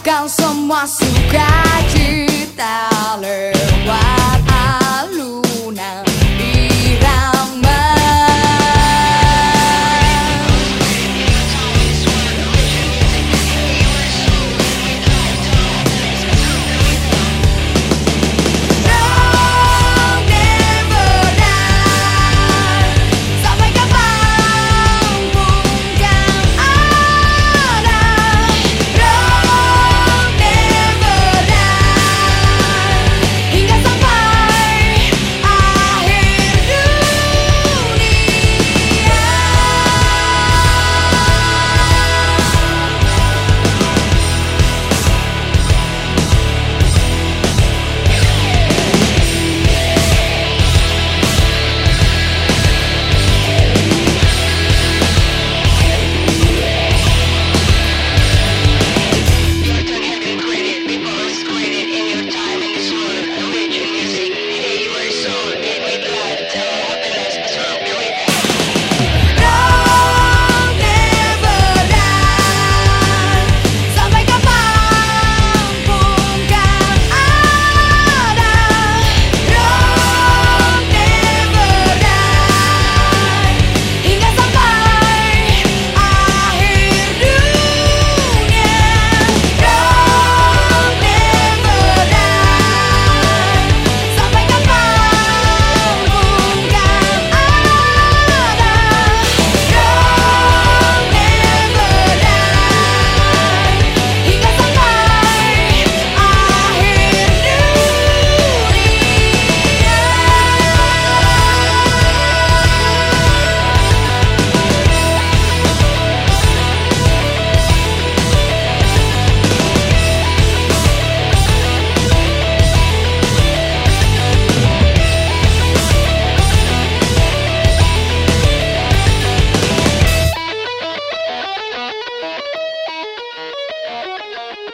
kau semua suka kita lelah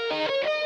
Música